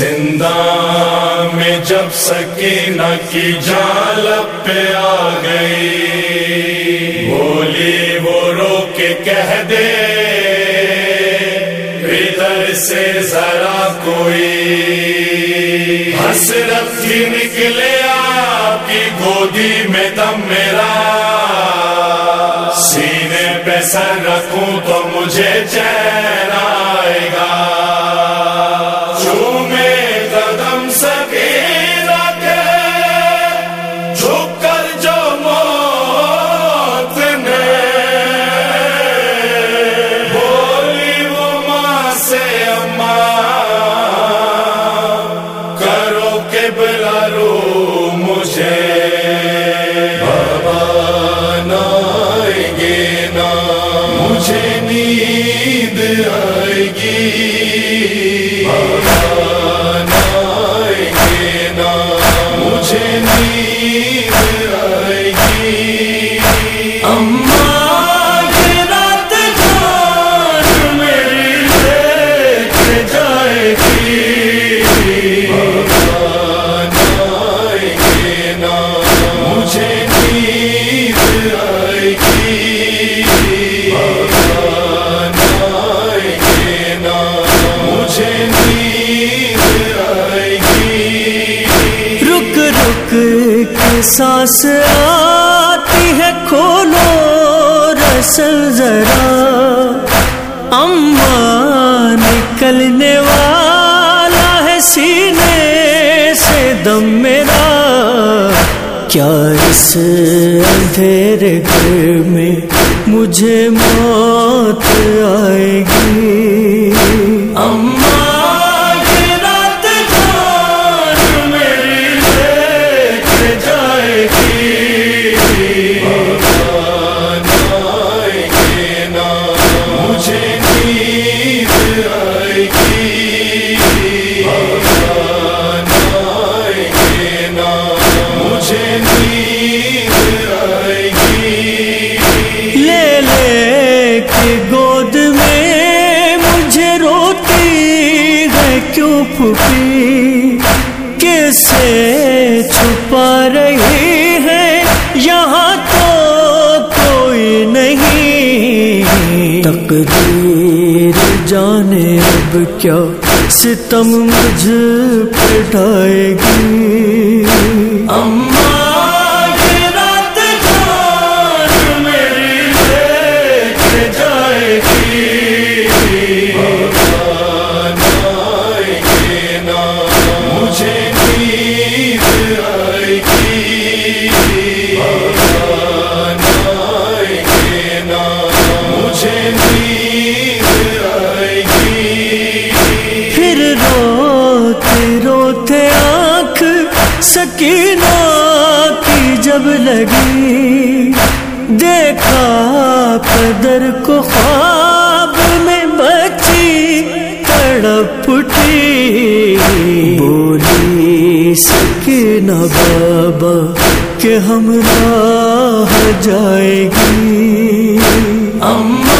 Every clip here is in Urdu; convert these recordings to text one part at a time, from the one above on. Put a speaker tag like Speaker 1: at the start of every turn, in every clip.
Speaker 1: زندہ میں جب سکینہ کی جال پہ آ گئی، بولی وہ رو کے کہہ دے، ادھر سے ذرا کوئی حسرت ہی نکلے آپ کی گودی میں دم میرا۔ سینے پہ سر رکھوں تو مجھے چین مجھے نیند آئے گی۔
Speaker 2: سانس آتی ہے، کھولو رسل ذرا۔ اما نکلنے والا ہے سینے سے دم میرا۔ کیا اس اندھیرے گھر میں مجھے موت آئے گی؟ تقدیر جانے اب کیا ستم مجھ پٹائے گی؟ گی سکینہ کی جب لگی، دیکھا قدر کو خواب میں بچی تڑپ اٹھی بولی سکینہ بابا، کہ ہم راہ جائے گی۔ اماں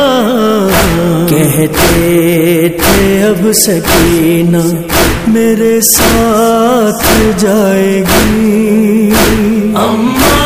Speaker 2: کہتے تھے اب سکینہ میرے ساتھ جائے گی۔ اماں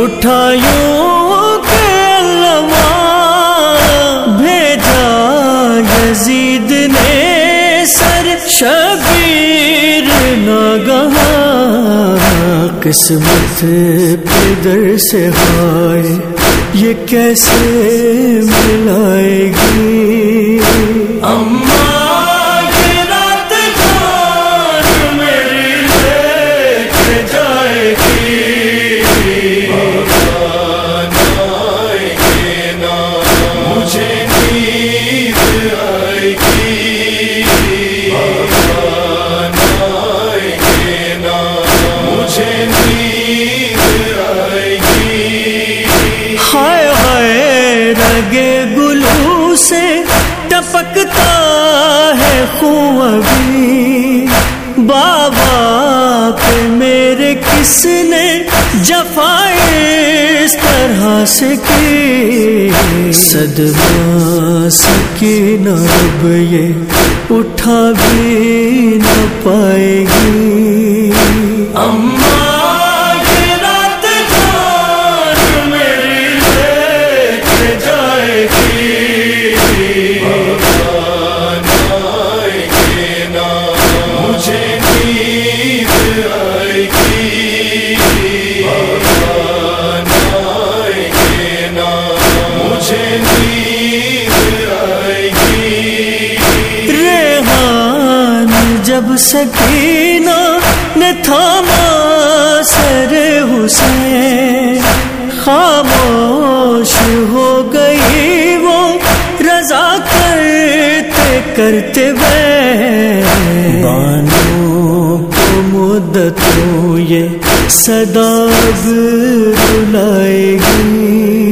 Speaker 2: اٹھایوں کے علماء، بھیجا یزید نے سر شبیر نگہ قسمت پدر سے ہائے، یہ کیسے ملائے ٹپکتا ہے خون ابھی۔ بابا پہ میرے کس نے جفائے اس طرح سے کی؟ صدمہ سکینہ اب یہ اٹھا بھی نہ پائے گی۔
Speaker 1: اماں مجھے نیند آئے گی
Speaker 2: ریحان جب سکینہ نے تھاما سر حسین، خاموش ہو گئی وہ، رضا کرتے کرتے بے بانوں کو مدتوں یہ صدا اب رلائے گی۔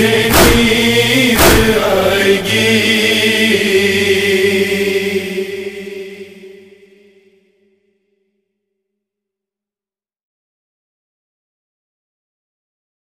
Speaker 1: change.